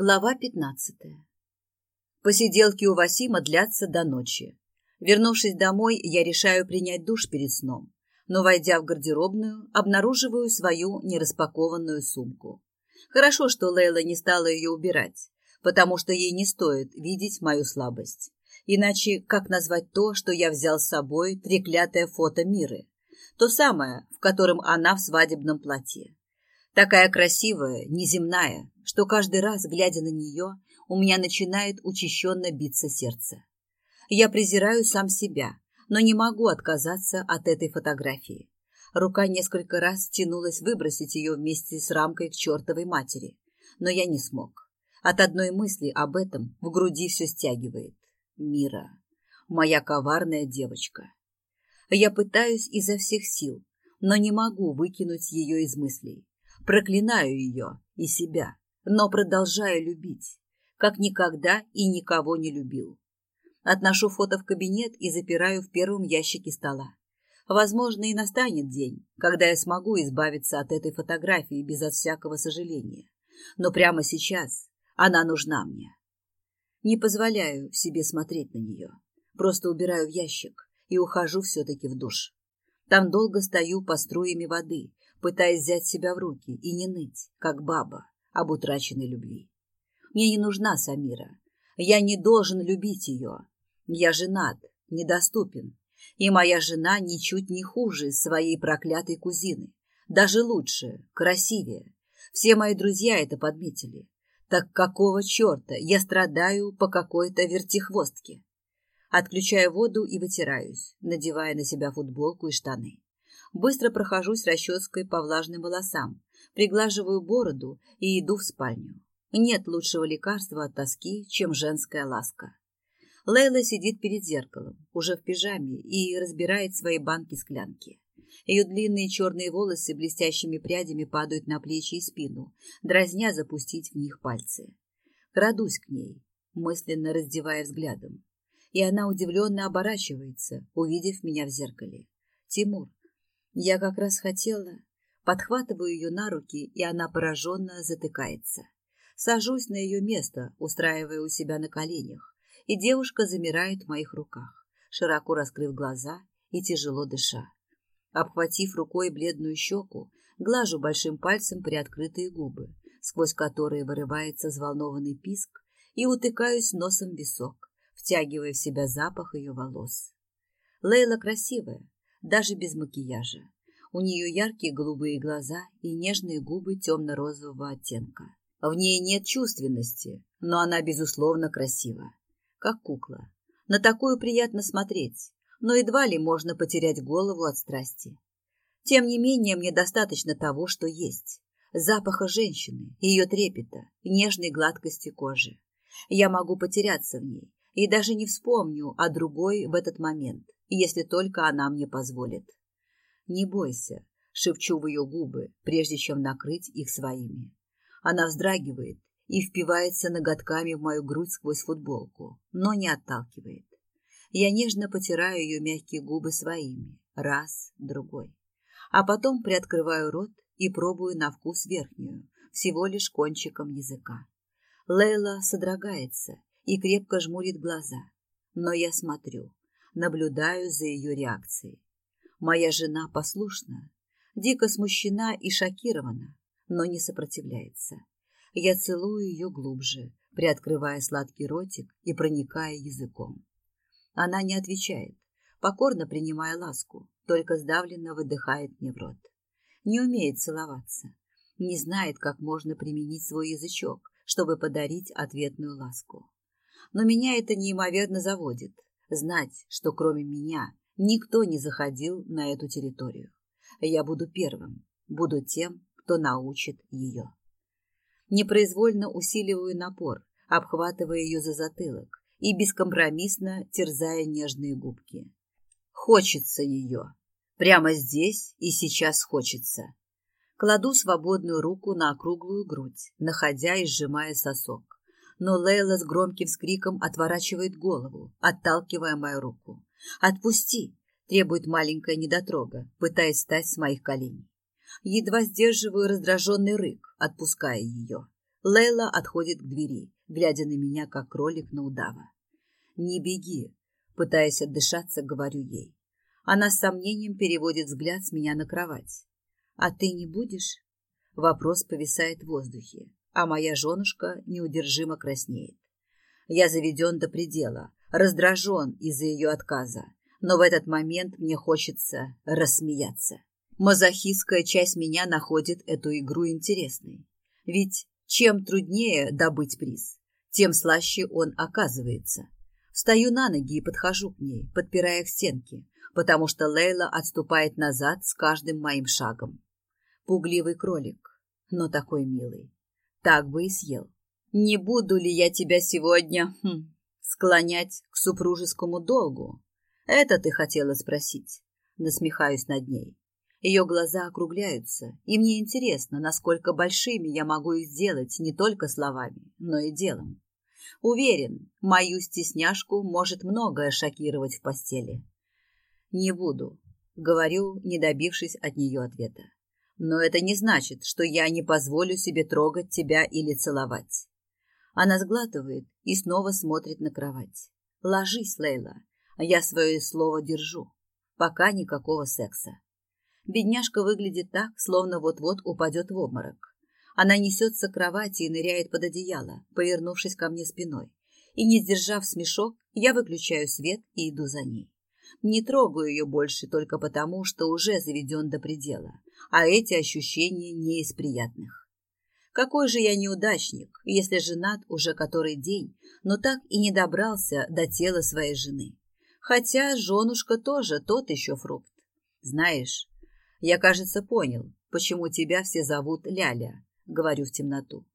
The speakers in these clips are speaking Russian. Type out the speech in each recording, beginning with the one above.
Глава 15. Посиделки у Васима длятся до ночи. Вернувшись домой, я решаю принять душ перед сном, но, войдя в гардеробную, обнаруживаю свою нераспакованную сумку. Хорошо, что Лейла не стала ее убирать, потому что ей не стоит видеть мою слабость. Иначе как назвать то, что я взял с собой треклятое фото Миры? То самое, в котором она в свадебном платье. Такая красивая, неземная, что каждый раз, глядя на нее, у меня начинает учащенно биться сердце. Я презираю сам себя, но не могу отказаться от этой фотографии. Рука несколько раз тянулась выбросить ее вместе с рамкой к чертовой матери, но я не смог. От одной мысли об этом в груди все стягивает. Мира, моя коварная девочка. Я пытаюсь изо всех сил, но не могу выкинуть ее из мыслей. Проклинаю ее и себя но продолжаю любить, как никогда и никого не любил. Отношу фото в кабинет и запираю в первом ящике стола. Возможно, и настанет день, когда я смогу избавиться от этой фотографии безо всякого сожаления. Но прямо сейчас она нужна мне. Не позволяю себе смотреть на нее. Просто убираю в ящик и ухожу все-таки в душ. Там долго стою по струями воды, пытаясь взять себя в руки и не ныть, как баба об утраченной любви. Мне не нужна Самира. Я не должен любить ее. Я женат, недоступен. И моя жена ничуть не хуже своей проклятой кузины. Даже лучше, красивее. Все мои друзья это подметили. Так какого черта я страдаю по какой-то вертихвостке? Отключаю воду и вытираюсь, надевая на себя футболку и штаны. Быстро прохожусь расческой по влажным волосам, Приглаживаю бороду и иду в спальню. Нет лучшего лекарства от тоски, чем женская ласка. Лейла сидит перед зеркалом, уже в пижаме, и разбирает свои банки-склянки. Ее длинные черные волосы блестящими прядями падают на плечи и спину, дразня запустить в них пальцы. Крадусь к ней, мысленно раздевая взглядом. И она удивленно оборачивается, увидев меня в зеркале. «Тимур, я как раз хотела...» подхватываю ее на руки, и она пораженно затыкается. Сажусь на ее место, устраивая у себя на коленях, и девушка замирает в моих руках, широко раскрыв глаза и тяжело дыша. Обхватив рукой бледную щеку, глажу большим пальцем приоткрытые губы, сквозь которые вырывается взволнованный писк, и утыкаюсь носом в висок, втягивая в себя запах ее волос. Лейла красивая, даже без макияжа, у нее яркие голубые глаза и нежные губы темно-розового оттенка. В ней нет чувственности, но она, безусловно, красива. Как кукла. На такую приятно смотреть, но едва ли можно потерять голову от страсти. Тем не менее, мне достаточно того, что есть. Запаха женщины, ее трепета, нежной гладкости кожи. Я могу потеряться в ней и даже не вспомню о другой в этот момент, если только она мне позволит. Не бойся, шепчу в ее губы, прежде чем накрыть их своими. Она вздрагивает и впивается ноготками в мою грудь сквозь футболку, но не отталкивает. Я нежно потираю ее мягкие губы своими, раз, другой. А потом приоткрываю рот и пробую на вкус верхнюю, всего лишь кончиком языка. Лейла содрогается и крепко жмурит глаза. Но я смотрю, наблюдаю за ее реакцией. Моя жена послушна, дико смущена и шокирована, но не сопротивляется. Я целую ее глубже, приоткрывая сладкий ротик и проникая языком. Она не отвечает, покорно принимая ласку, только сдавленно выдыхает мне в рот. Не умеет целоваться, не знает, как можно применить свой язычок, чтобы подарить ответную ласку. Но меня это неимоверно заводит, знать, что кроме меня Никто не заходил на эту территорию. Я буду первым, буду тем, кто научит ее. Непроизвольно усиливаю напор, обхватывая ее за затылок и бескомпромиссно терзая нежные губки. Хочется ее. Прямо здесь и сейчас хочется. Кладу свободную руку на округлую грудь, находя и сжимая сосок но Лейла с громким скриком отворачивает голову, отталкивая мою руку. «Отпусти!» – требует маленькая недотрога, пытаясь встать с моих коленей. Едва сдерживаю раздраженный рык, отпуская ее. Лейла отходит к двери, глядя на меня, как кролик на удава. «Не беги!» – пытаясь отдышаться, говорю ей. Она с сомнением переводит взгляд с меня на кровать. «А ты не будешь?» Вопрос повисает в воздухе а моя женушка неудержимо краснеет. Я заведен до предела, раздражен из-за ее отказа, но в этот момент мне хочется рассмеяться. Мазохистская часть меня находит эту игру интересной. Ведь чем труднее добыть приз, тем слаще он оказывается. Встаю на ноги и подхожу к ней, подпирая к стенке, потому что Лейла отступает назад с каждым моим шагом. Пугливый кролик, но такой милый так бы и съел. Не буду ли я тебя сегодня хм, склонять к супружескому долгу? Это ты хотела спросить. Насмехаюсь над ней. Ее глаза округляются, и мне интересно, насколько большими я могу их сделать не только словами, но и делом. Уверен, мою стесняшку может многое шокировать в постели. Не буду, говорю, не добившись от нее ответа. Но это не значит, что я не позволю себе трогать тебя или целовать. Она сглатывает и снова смотрит на кровать. Ложись, Лейла. А я свое слово держу. Пока никакого секса. Бедняжка выглядит так, словно вот-вот упадет в обморок. Она несется к кровати и ныряет под одеяло, повернувшись ко мне спиной. И, не сдержав смешок, я выключаю свет и иду за ней. Не трогаю ее больше только потому, что уже заведен до предела – а эти ощущения не из приятных. Какой же я неудачник, если женат уже который день, но так и не добрался до тела своей жены. Хотя женушка тоже тот еще фрукт. Знаешь, я, кажется, понял, почему тебя все зовут Ляля, говорю в темноту.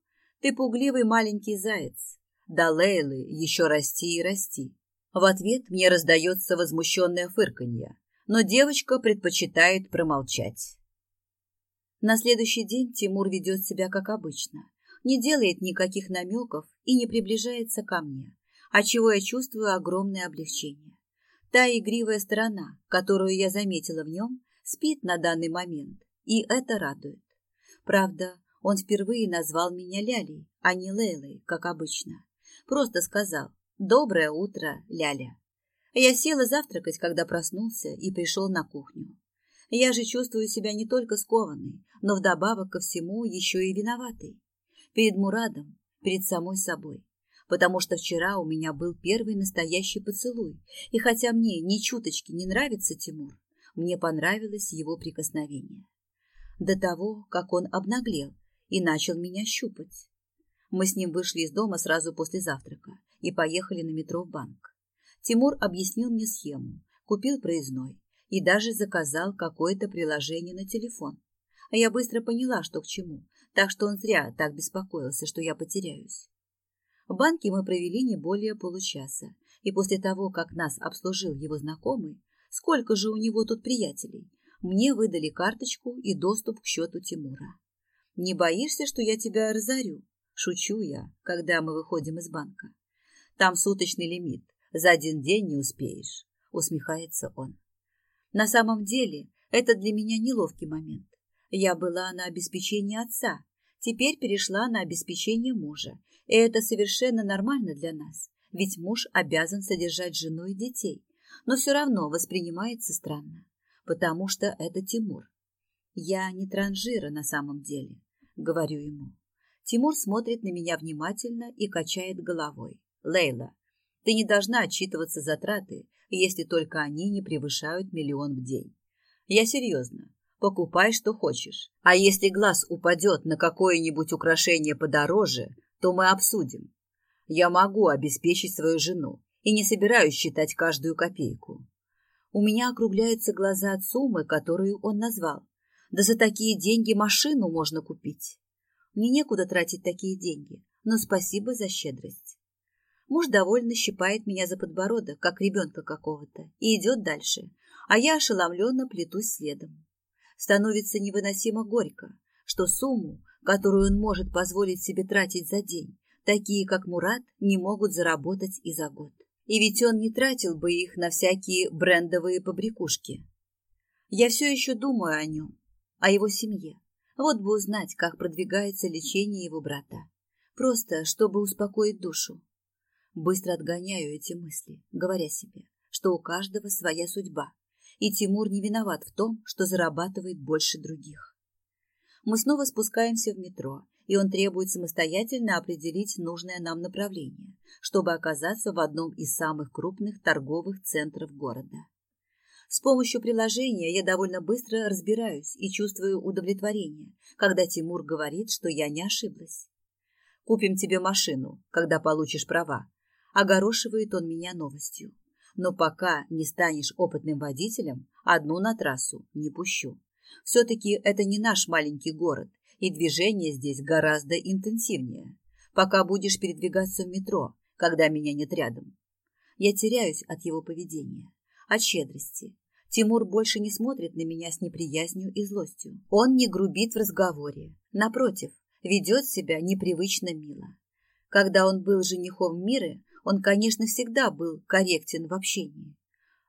Ты пугливый маленький заяц. Да Лейлы еще расти и расти. В ответ мне раздается возмущенное фырканье, но девочка предпочитает промолчать. На следующий день Тимур ведет себя как обычно, не делает никаких намеков и не приближается ко мне, отчего я чувствую огромное облегчение. Та игривая сторона, которую я заметила в нем, спит на данный момент, и это радует. Правда, он впервые назвал меня Лялей, а не Лейлой, как обычно. Просто сказал «Доброе утро, Ляля». Я села завтракать, когда проснулся и пришел на кухню. Я же чувствую себя не только скованной, но вдобавок ко всему еще и виноватой. Перед Мурадом, перед самой собой. Потому что вчера у меня был первый настоящий поцелуй, и хотя мне ни чуточки не нравится Тимур, мне понравилось его прикосновение. До того, как он обнаглел и начал меня щупать. Мы с ним вышли из дома сразу после завтрака и поехали на метро в банк. Тимур объяснил мне схему, купил проездной, и даже заказал какое-то приложение на телефон. А я быстро поняла, что к чему, так что он зря так беспокоился, что я потеряюсь. В банке мы провели не более получаса, и после того, как нас обслужил его знакомый, сколько же у него тут приятелей, мне выдали карточку и доступ к счету Тимура. «Не боишься, что я тебя разорю?» – шучу я, когда мы выходим из банка. «Там суточный лимит, за один день не успеешь», – усмехается он. На самом деле, это для меня неловкий момент. Я была на обеспечении отца, теперь перешла на обеспечение мужа. И это совершенно нормально для нас, ведь муж обязан содержать жену и детей, но все равно воспринимается странно, потому что это Тимур. Я не транжира на самом деле, говорю ему. Тимур смотрит на меня внимательно и качает головой. Лейла, ты не должна отчитываться за траты если только они не превышают миллион в день. Я серьезно. Покупай, что хочешь. А если глаз упадет на какое-нибудь украшение подороже, то мы обсудим. Я могу обеспечить свою жену и не собираюсь считать каждую копейку. У меня округляются глаза от суммы, которую он назвал. Да за такие деньги машину можно купить. Мне некуда тратить такие деньги, но спасибо за щедрость. Муж довольно щипает меня за подбородок, как ребенка какого-то, и идет дальше, а я ошеломленно плетусь следом. Становится невыносимо горько, что сумму, которую он может позволить себе тратить за день, такие, как Мурат, не могут заработать и за год. И ведь он не тратил бы их на всякие брендовые побрякушки. Я все еще думаю о нем, о его семье. Вот бы узнать, как продвигается лечение его брата. Просто, чтобы успокоить душу быстро отгоняю эти мысли, говоря себе, что у каждого своя судьба, и Тимур не виноват в том, что зарабатывает больше других. Мы снова спускаемся в метро, и он требует самостоятельно определить нужное нам направление, чтобы оказаться в одном из самых крупных торговых центров города. С помощью приложения я довольно быстро разбираюсь и чувствую удовлетворение, когда Тимур говорит, что я не ошиблась. «Купим тебе машину, когда получишь права», огорошивает он меня новостью. Но пока не станешь опытным водителем, одну на трассу не пущу. Все-таки это не наш маленький город, и движение здесь гораздо интенсивнее. Пока будешь передвигаться в метро, когда меня нет рядом. Я теряюсь от его поведения, от щедрости. Тимур больше не смотрит на меня с неприязнью и злостью. Он не грубит в разговоре. Напротив, ведет себя непривычно мило. Когда он был женихом Миры, он, конечно, всегда был корректен в общении,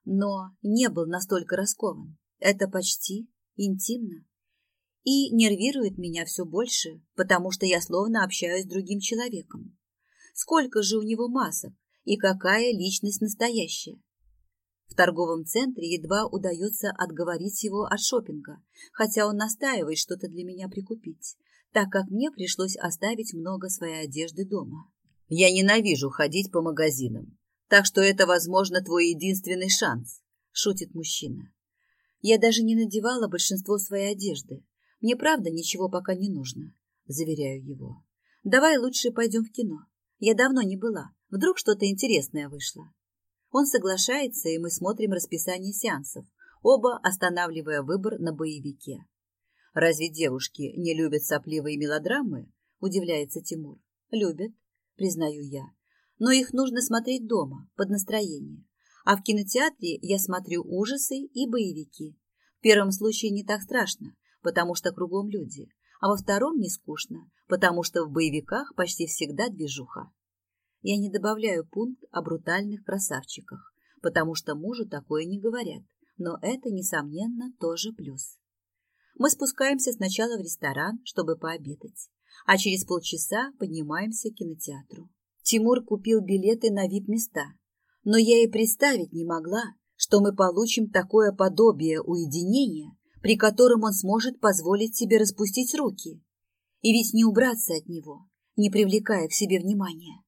но не был настолько раскован. Это почти интимно. И нервирует меня все больше, потому что я словно общаюсь с другим человеком. Сколько же у него масок и какая личность настоящая? В торговом центре едва удается отговорить его от шопинга, хотя он настаивает что-то для меня прикупить, так как мне пришлось оставить много своей одежды дома. Я ненавижу ходить по магазинам, так что это, возможно, твой единственный шанс, шутит мужчина. Я даже не надевала большинство своей одежды. Мне правда ничего пока не нужно, заверяю его. Давай лучше пойдем в кино. Я давно не была. Вдруг что-то интересное вышло. Он соглашается, и мы смотрим расписание сеансов, оба останавливая выбор на боевике. Разве девушки не любят сопливые мелодрамы? Удивляется Тимур. Любят признаю я. Но их нужно смотреть дома, под настроение. А в кинотеатре я смотрю ужасы и боевики. В первом случае не так страшно, потому что кругом люди. А во втором не скучно, потому что в боевиках почти всегда движуха. Я не добавляю пункт о брутальных красавчиках, потому что мужу такое не говорят. Но это, несомненно, тоже плюс. Мы спускаемся сначала в ресторан, чтобы пообедать а через полчаса поднимаемся к кинотеатру. Тимур купил билеты на вип-места, но я и представить не могла, что мы получим такое подобие уединения, при котором он сможет позволить себе распустить руки. И ведь не убраться от него, не привлекая к себе внимания.